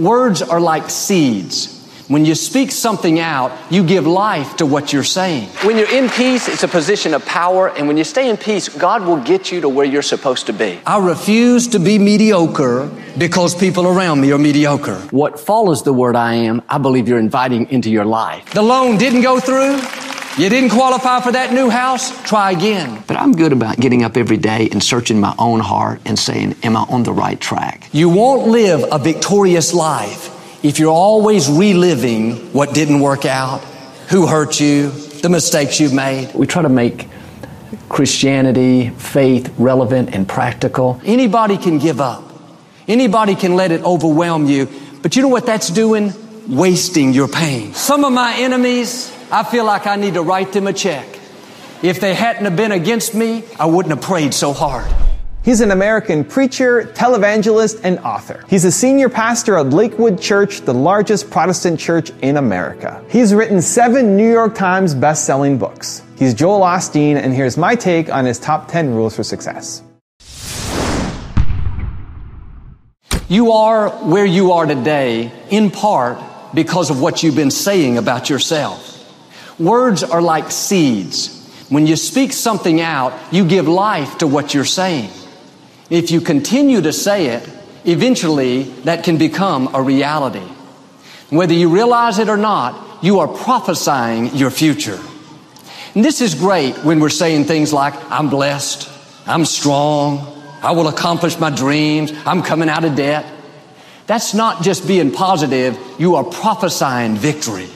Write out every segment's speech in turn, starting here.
Words are like seeds. When you speak something out, you give life to what you're saying. When you're in peace, it's a position of power. And when you stay in peace, God will get you to where you're supposed to be. I refuse to be mediocre because people around me are mediocre. What follows the word I am, I believe you're inviting into your life. The loan didn't go through. You didn't qualify for that new house? Try again. But I'm good about getting up every day and searching my own heart and saying, Am I on the right track? You won't live a victorious life if you're always reliving what didn't work out, who hurt you, the mistakes you've made. We try to make Christianity, faith relevant and practical. Anybody can give up. Anybody can let it overwhelm you. But you know what that's doing? Wasting your pain. Some of my enemies, I feel like I need to write them a check. If they hadn't have been against me, I wouldn't have prayed so hard. He's an American preacher, televangelist, and author. He's a senior pastor at Lakewood Church, the largest Protestant church in America. He's written seven New York Times best-selling books. He's Joel Osteen, and here's my take on his top 10 rules for success. You are where you are today in part because of what you've been saying about yourself. Words are like seeds. When you speak something out, you give life to what you're saying. If you continue to say it, eventually that can become a reality. Whether you realize it or not, you are prophesying your future. And this is great when we're saying things like, I'm blessed, I'm strong, I will accomplish my dreams, I'm coming out of debt. That's not just being positive, you are prophesying victory,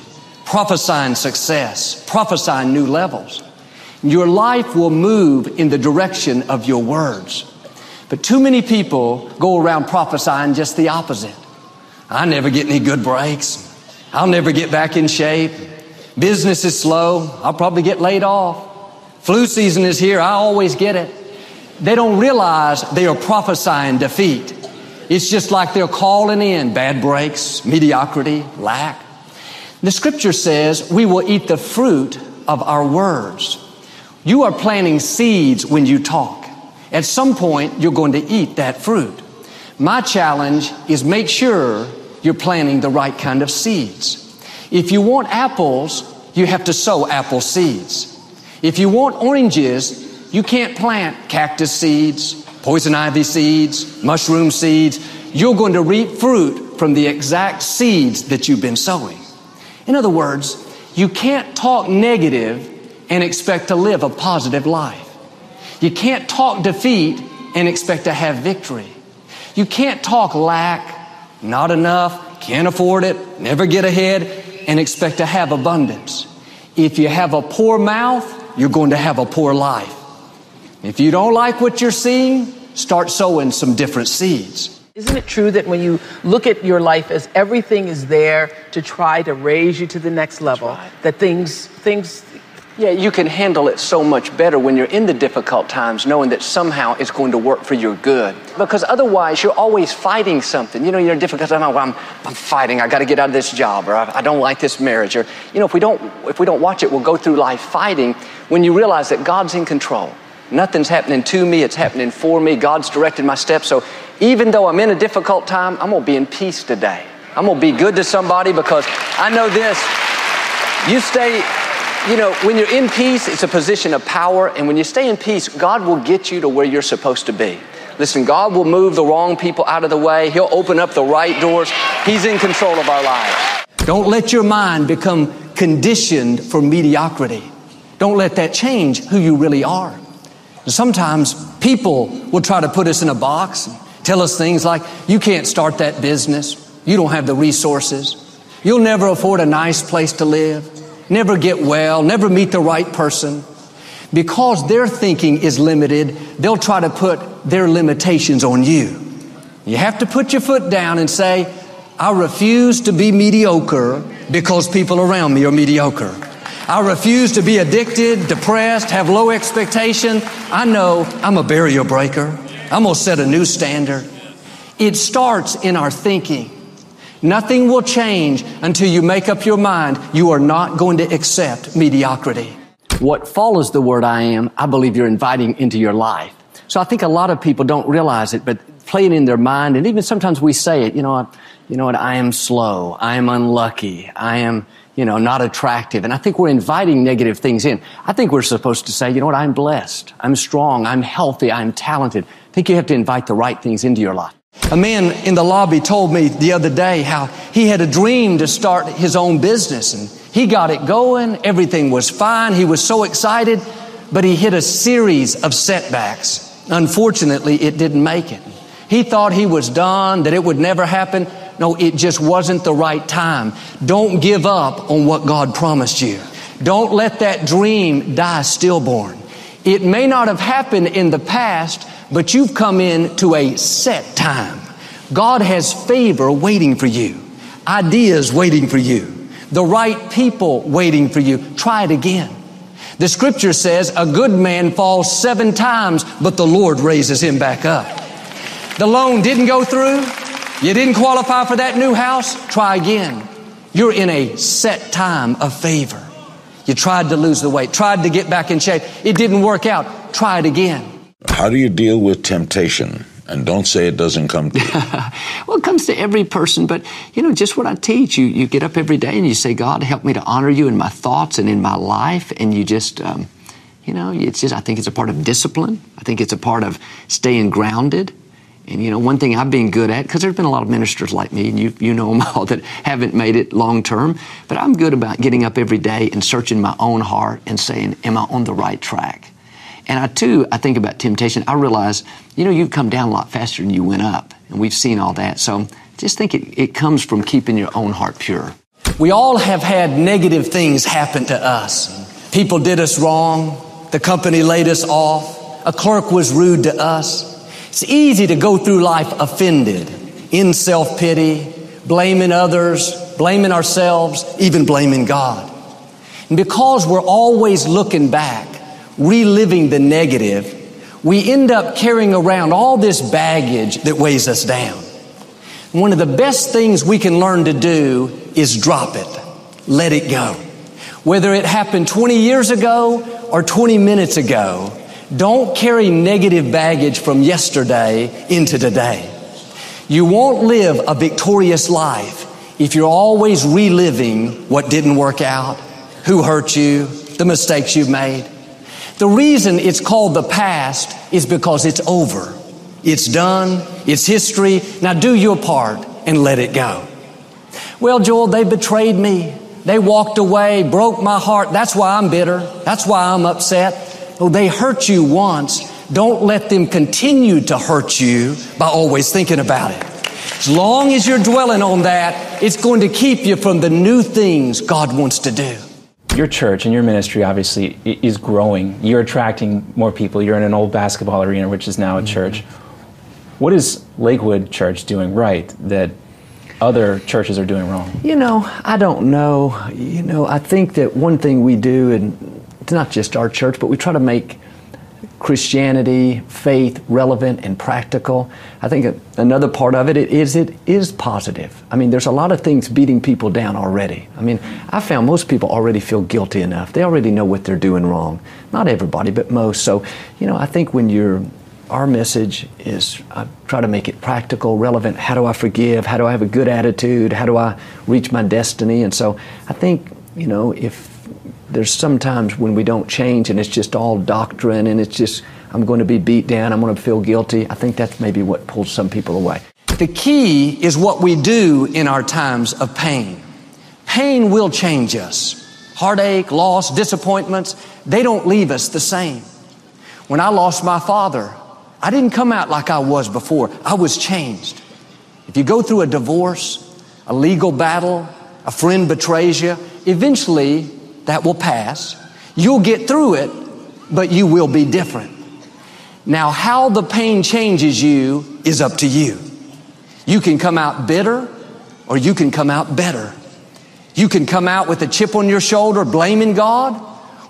prophesying success, prophesying new levels. Your life will move in the direction of your words. But too many people go around prophesying just the opposite. I never get any good breaks. I'll never get back in shape. Business is slow. I'll probably get laid off. Flu season is here. I always get it. They don't realize they are prophesying defeat. It's just like they're calling in bad breaks, mediocrity, lack. The scripture says we will eat the fruit of our words. You are planting seeds when you talk. At some point, you're going to eat that fruit. My challenge is make sure you're planting the right kind of seeds. If you want apples, you have to sow apple seeds. If you want oranges, you can't plant cactus seeds, poison ivy seeds, mushroom seeds. You're going to reap fruit from the exact seeds that you've been sowing. In other words, you can't talk negative and expect to live a positive life. You can't talk defeat and expect to have victory. You can't talk lack, not enough, can't afford it, never get ahead, and expect to have abundance. If you have a poor mouth, you're going to have a poor life. If you don't like what you're seeing, start sowing some different seeds. Isn't it true that when you look at your life as everything is there to try to raise you to the next level, right. that things things yeah, you can handle it so much better when you're in the difficult times, knowing that somehow it's going to work for your good. Because otherwise, you're always fighting something. You know, you're in difficult time. Oh, I'm, I'm fighting. I got to get out of this job, or I, I don't like this marriage, or you know, if we don't if we don't watch it, we'll go through life fighting. When you realize that God's in control, nothing's happening to me; it's happening for me. God's directed my steps. So even though I'm in a difficult time, I'm gonna be in peace today. I'm gonna be good to somebody because I know this. You stay you know, when you're in peace, it's a position of power. And when you stay in peace, God will get you to where you're supposed to be. Listen, God will move the wrong people out of the way. He'll open up the right doors. He's in control of our lives. Don't let your mind become conditioned for mediocrity. Don't let that change who you really are. Sometimes people will try to put us in a box, tell us things like, you can't start that business. You don't have the resources. You'll never afford a nice place to live never get well, never meet the right person. Because their thinking is limited, they'll try to put their limitations on you. You have to put your foot down and say, I refuse to be mediocre because people around me are mediocre. I refuse to be addicted, depressed, have low expectation. I know I'm a barrier breaker. I'm going to set a new standard. It starts in our thinking. Nothing will change until you make up your mind you are not going to accept mediocrity. What follows the word I am, I believe you're inviting into your life. So I think a lot of people don't realize it, but playing in their mind, and even sometimes we say it, you know, you know what, I am slow, I am unlucky, I am, you know, not attractive. And I think we're inviting negative things in. I think we're supposed to say, you know what, I'm blessed, I'm strong, I'm healthy, I'm talented. Think you have to invite the right things into your life. A man in the lobby told me the other day how he had a dream to start his own business and he got it going. Everything was fine. He was so excited, but he hit a series of setbacks. Unfortunately, it didn't make it. He thought he was done, that it would never happen. No, it just wasn't the right time. Don't give up on what God promised you. Don't let that dream die stillborn. It may not have happened in the past, but you've come in to a set time. God has favor waiting for you, ideas waiting for you, the right people waiting for you. Try it again. The scripture says a good man falls seven times, but the Lord raises him back up. The loan didn't go through. You didn't qualify for that new house. Try again. You're in a set time of favor. You tried to lose the weight, tried to get back in shape. It didn't work out. Try it again. How do you deal with temptation? And don't say it doesn't come to you. well, it comes to every person, but you know, just what I teach, you, you get up every day and you say, God, help me to honor you in my thoughts and in my life. And you just, um, you know, it's just, I think it's a part of discipline. I think it's a part of staying grounded. And you know, one thing I've been good at, because there's been a lot of ministers like me, and you, you know them all that haven't made it long term, but I'm good about getting up every day and searching my own heart and saying, Am I on the right track? And I too, I think about temptation. I realize, you know, you've come down a lot faster than you went up. And we've seen all that. So just think it, it comes from keeping your own heart pure. We all have had negative things happen to us. People did us wrong. The company laid us off. A clerk was rude to us. It's easy to go through life offended, in self pity, blaming others, blaming ourselves, even blaming God. And because we're always looking back, reliving the negative, we end up carrying around all this baggage that weighs us down. One of the best things we can learn to do is drop it. Let it go. Whether it happened 20 years ago or 20 minutes ago, don't carry negative baggage from yesterday into today. You won't live a victorious life if you're always reliving what didn't work out, who hurt you, the mistakes you've made. The reason it's called the past is because it's over. It's done. It's history. Now do your part and let it go. Well, Joel, they betrayed me. They walked away, broke my heart. That's why I'm bitter. That's why I'm upset. Oh, they hurt you once. Don't let them continue to hurt you by always thinking about it. As long as you're dwelling on that, it's going to keep you from the new things God wants to do your church and your ministry obviously is growing. You're attracting more people. You're in an old basketball arena, which is now a mm-hmm. church. What is Lakewood Church doing right that other churches are doing wrong? You know, I don't know. You know, I think that one thing we do, and it's not just our church, but we try to make Christianity, faith, relevant and practical. I think another part of it is it is positive. I mean, there's a lot of things beating people down already. I mean, I found most people already feel guilty enough. They already know what they're doing wrong. Not everybody, but most. So, you know, I think when you're our message is I try to make it practical, relevant. How do I forgive? How do I have a good attitude? How do I reach my destiny? And so I think, you know, if there's sometimes when we don't change and it's just all doctrine and it's just, I'm going to be beat down, I'm going to feel guilty. I think that's maybe what pulls some people away. The key is what we do in our times of pain. Pain will change us. Heartache, loss, disappointments, they don't leave us the same. When I lost my father, I didn't come out like I was before. I was changed. If you go through a divorce, a legal battle, a friend betrays you, eventually that will pass. You'll get through it, but you will be different. Now, how the pain changes you is up to you. You can come out bitter or you can come out better. You can come out with a chip on your shoulder blaming God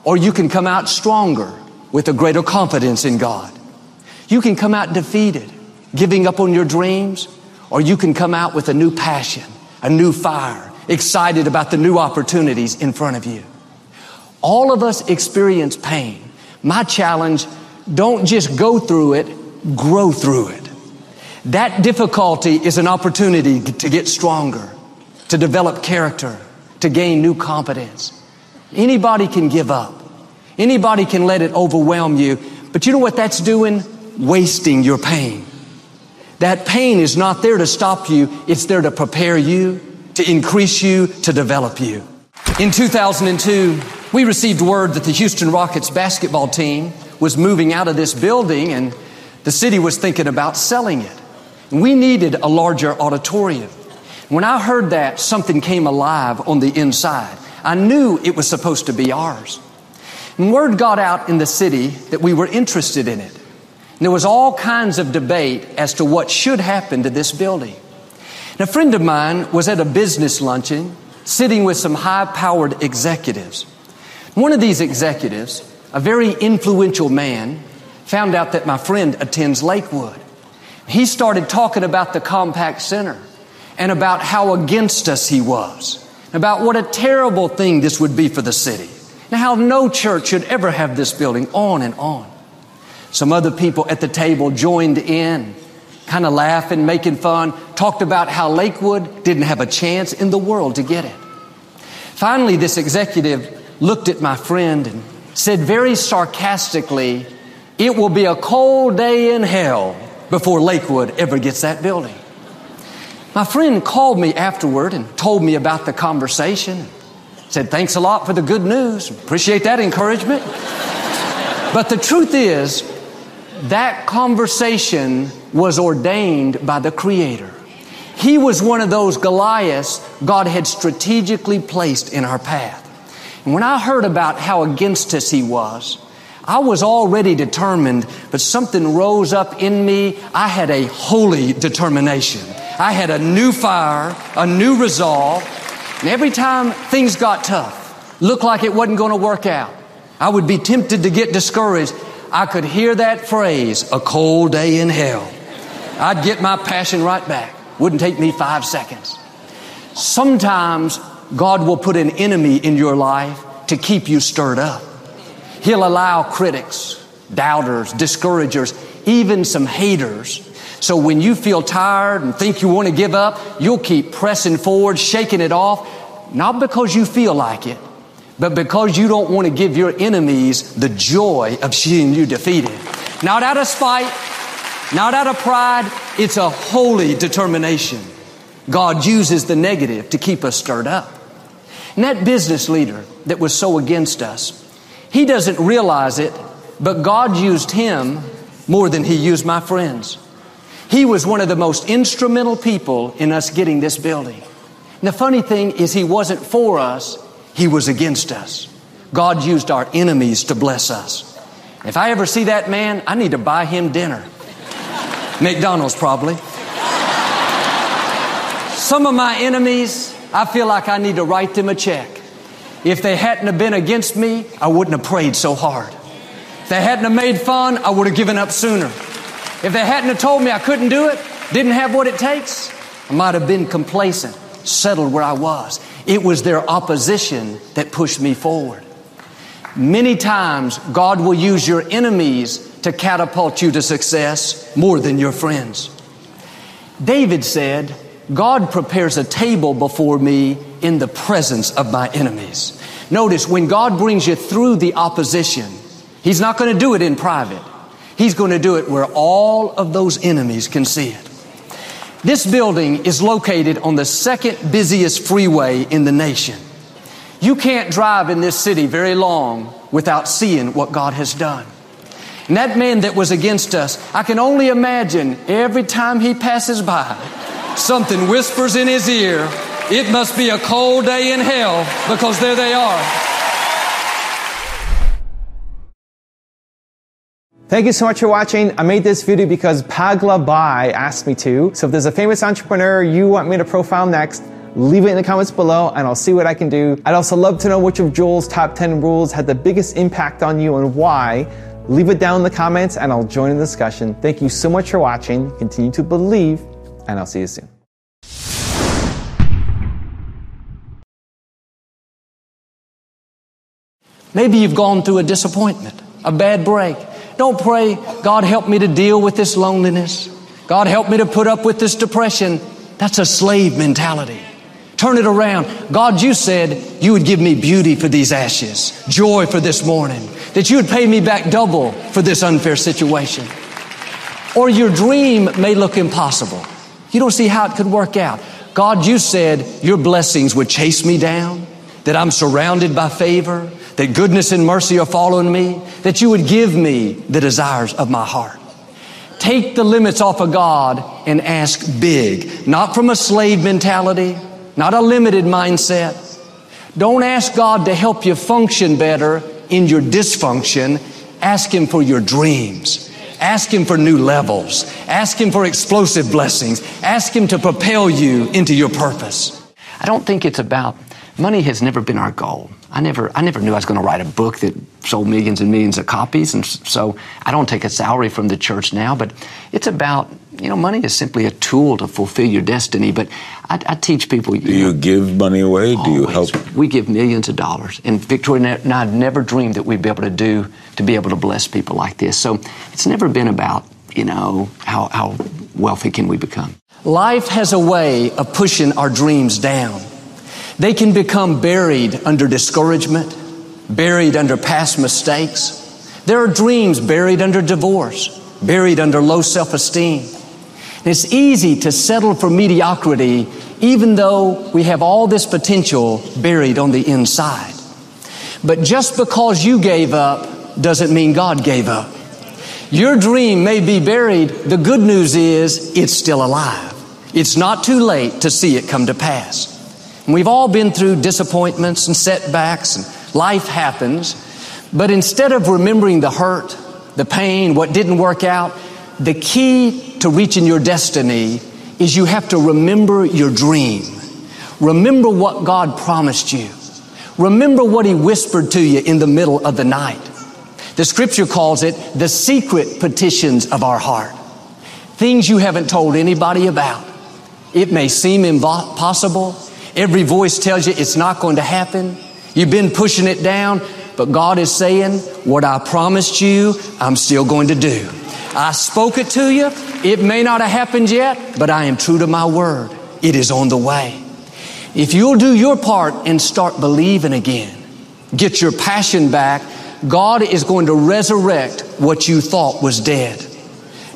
or you can come out stronger with a greater confidence in God. You can come out defeated, giving up on your dreams, or you can come out with a new passion, a new fire, excited about the new opportunities in front of you. All of us experience pain. My challenge, don't just go through it, grow through it. That difficulty is an opportunity to get stronger, to develop character, to gain new competence. Anybody can give up. Anybody can let it overwhelm you. But you know what that's doing? Wasting your pain. That pain is not there to stop you. It's there to prepare you, to increase you, to develop you. In 2002, we received word that the Houston Rockets basketball team was moving out of this building and the city was thinking about selling it. We needed a larger auditorium. When I heard that, something came alive on the inside. I knew it was supposed to be ours. And word got out in the city that we were interested in it. And there was all kinds of debate as to what should happen to this building. And a friend of mine was at a business luncheon sitting with some high powered executives. One of these executives, a very influential man, found out that my friend attends Lakewood. He started talking about the Compaq Center and about how against us he was, about what a terrible thing this would be for the city, and how no church should ever have this building, on and on. Some other people at the table joined in, kind of laughing, making fun, talked about how Lakewood didn't have a chance in the world to get it. Finally, this executive looked at my friend and said very sarcastically, It will be a cold day in hell before Lakewood ever gets that building. My friend called me afterward and told me about the conversation. Said, Thanks a lot for the good news. Appreciate that encouragement. but the truth is, that conversation was ordained by the Creator. He was one of those Goliaths God had strategically placed in our path. And when I heard about how against us he was, I was already determined, but something rose up in me. I had a holy determination. I had a new fire, a new resolve. And every time things got tough, looked like it wasn't going to work out, I would be tempted to get discouraged. I could hear that phrase, a cold day in hell. I'd get my passion right back. Wouldn't take me five seconds. Sometimes God will put an enemy in your life to keep you stirred up. He'll allow critics, doubters, discouragers, even some haters. So when you feel tired and think you want to give up, you'll keep pressing forward, shaking it off, not because you feel like it, but because you don't want to give your enemies the joy of seeing you defeated. Not out of spite, not out of pride, it's a holy determination. God uses the negative to keep us stirred up. And that business leader that was so against us, he doesn't realize it, but God used him more than he used my friends. He was one of the most instrumental people in us getting this building. And the funny thing is, he wasn't for us, he was against us. God used our enemies to bless us. If I ever see that man, I need to buy him dinner. McDonald's, probably. Some of my enemies, I feel like I need to write them a check. If they hadn't have been against me, I wouldn't have prayed so hard. If they hadn't have made fun, I would have given up sooner. If they hadn't have told me I couldn't do it, didn't have what it takes, I might have been complacent, settled where I was. It was their opposition that pushed me forward. Many times, God will use your enemies to catapult you to success more than your friends. David said, God prepares a table before me in the presence of my enemies. Notice when God brings you through the opposition, He's not going to do it in private. He's going to do it where all of those enemies can see it. This building is located on the second busiest freeway in the nation. You can't drive in this city very long without seeing what God has done. And that man that was against us, I can only imagine every time he passes by, something whispers in his ear, it must be a cold day in hell because there they are. Thank you so much for watching. I made this video because Pagla Bai asked me to. So if there's a famous entrepreneur you want me to profile next, leave it in the comments below and I'll see what I can do. I'd also love to know which of Joel's top 10 rules had the biggest impact on you and why. Leave it down in the comments and I'll join in the discussion. Thank you so much for watching. Continue to believe and I'll see you soon. Maybe you've gone through a disappointment, a bad break. Don't pray, God help me to deal with this loneliness. God help me to put up with this depression. That's a slave mentality. Turn it around. God, you said you would give me beauty for these ashes, joy for this mourning, that you would pay me back double for this unfair situation. Or your dream may look impossible. You don't see how it could work out. God, you said your blessings would chase me down, that I'm surrounded by favor, that goodness and mercy are following me, that you would give me the desires of my heart. Take the limits off of God and ask big, not from a slave mentality, not a limited mindset. Don't ask God to help you function better in your dysfunction. Ask Him for your dreams. Ask Him for new levels. Ask Him for explosive blessings. Ask Him to propel you into your purpose. I don't think it's about money has never been our goal. I never, I never knew I was going to write a book that sold millions and millions of copies, and so I don't take a salary from the church now. But it's about, you know, money is simply a tool to fulfill your destiny. But I, I teach people. You Do you know, give money away? Do you help? We give millions of dollars, and Victoria and I never dreamed that we'd be able to do to be able to bless people like this. So it's never been about, you know, how how wealthy can we become. Life has a way of pushing our dreams down. They can become buried under discouragement, buried under past mistakes. There are dreams buried under divorce, buried under low self esteem. It's easy to settle for mediocrity even though we have all this potential buried on the inside. But just because you gave up doesn't mean God gave up. Your dream may be buried. The good news is it's still alive. It's not too late to see it come to pass. We've all been through disappointments and setbacks, and life happens. But instead of remembering the hurt, the pain, what didn't work out, the key to reaching your destiny is you have to remember your dream. Remember what God promised you. Remember what He whispered to you in the middle of the night. The scripture calls it the secret petitions of our heart. Things you haven't told anybody about. It may seem impossible. Every voice tells you it's not going to happen. You've been pushing it down, but God is saying, what I promised you, I'm still going to do. I spoke it to you. It may not have happened yet, but I am true to my word. It is on the way. If you'll do your part and start believing again, get your passion back, God is going to resurrect what you thought was dead.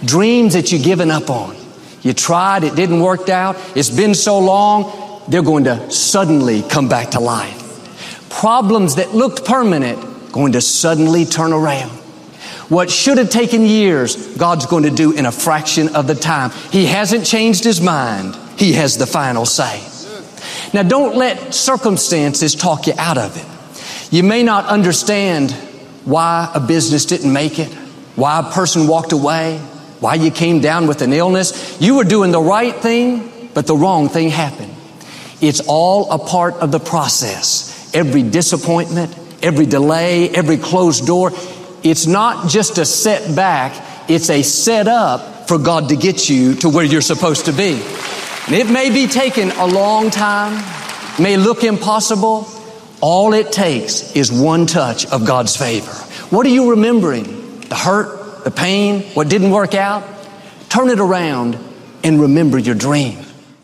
Dreams that you've given up on. You tried, it didn't work out, it's been so long, they're going to suddenly come back to life. Problems that looked permanent, going to suddenly turn around. What should have taken years, God's going to do in a fraction of the time. He hasn't changed His mind. He has the final say. Now don't let circumstances talk you out of it. You may not understand why a business didn't make it, why a person walked away, why you came down with an illness. You were doing the right thing, but the wrong thing happened. It's all a part of the process. Every disappointment, every delay, every closed door, it's not just a setback, it's a setup for God to get you to where you're supposed to be. And it may be taking a long time, may look impossible. All it takes is one touch of God's favor. What are you remembering? The hurt, the pain, what didn't work out? Turn it around and remember your dream.